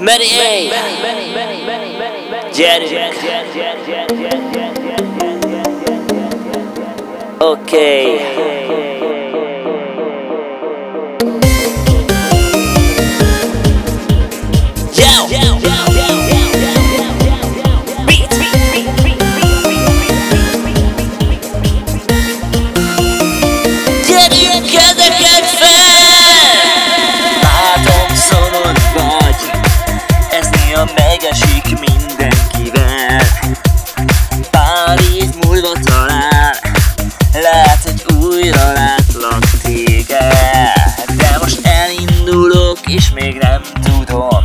Medi, A. Okay. Megesik mindenkivel. Pár év múlva talán Lehet, hogy újra látlak téged. De most elindulok és még nem tudom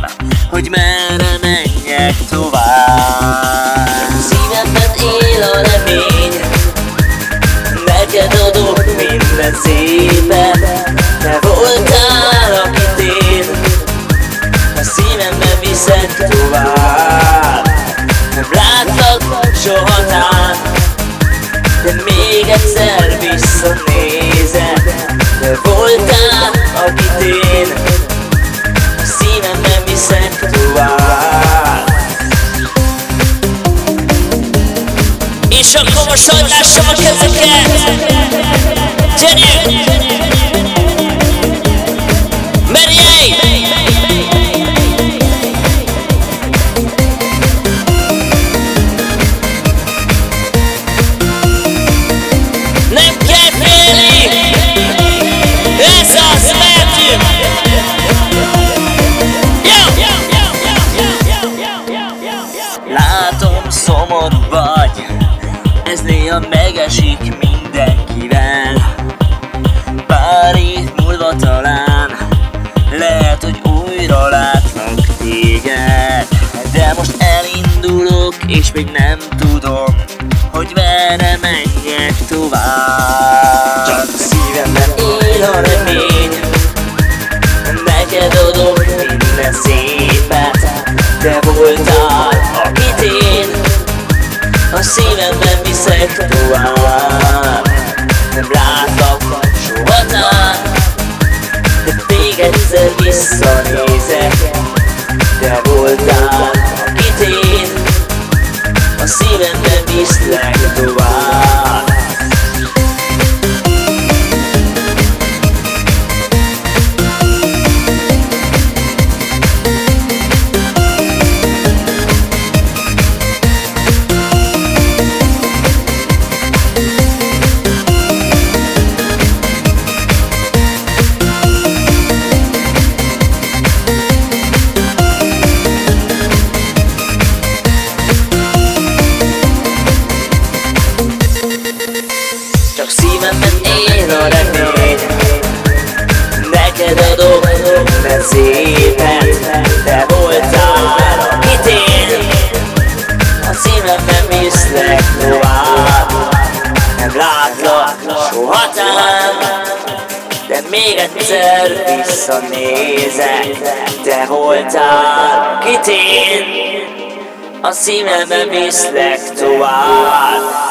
Hogy merre menjek tovább. Szívemben él a remény Neked adok minden szépet Te voltál, akit én A szívemben viszek tovább. Nem látlak sohatán De még egyszer visszanézek. Te voltál, akit én A szívemben viszek tovább. És akkor most hagyd lássam a kezeket! Vagy. Ez néha megesik mindenkivel. Pár év múlva talán Lehet, hogy újra látlak téged. De most elindulok és még nem tudom Hogy merre menjek tovább. Csak szívemben él a remény. Neked adok minden szépet. Te voltál, akit egyszer visszanézek Te voltál, Csak szívemben él a remény Neked adok minden szépet Te voltál, akit én A szívemben viszlek tovább. Nem látlak sohatán De még egyszer visszanézek. Te voltál, akit én A szívemben viszlek tovább